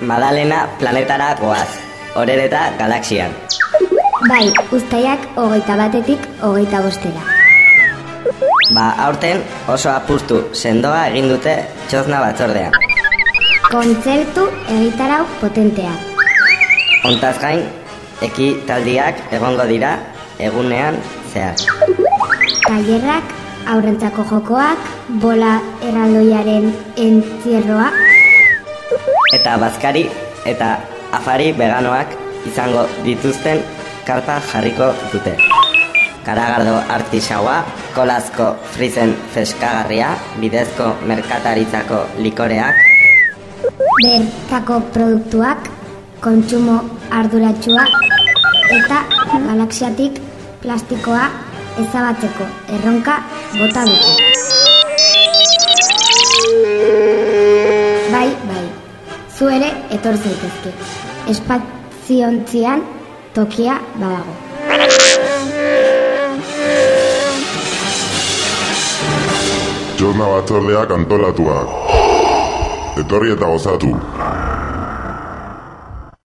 Madalena planetara goaz, horereta galaxian. Bai, ustaiak hogeita batetik hogeita bostera. Ba, aurten oso apustu sendoa egin dute txozna batzordean. Kontzertu egitarau potentea. Hontaz gain, ekitaldiak egongo dira egunean zehar. Tailerrak, aurrentzako jokoak, bola erraldoiaren entzierroa, Eta bazkari eta afari veganoak izango dituzten karpa jarriko dute. Karagardo artisaua, kolazko frizen feskagarria, bidezko merkataritzako likoreak, bertako produktuak, kontsumo arduratsua eta galaxiatik plastikoa ezabatzeko erronka bota dute. Zu ere etor zaitezke. Espaziontzian tokia badago. Txosna batzordeak antolatuak. Etorri eta gozatu.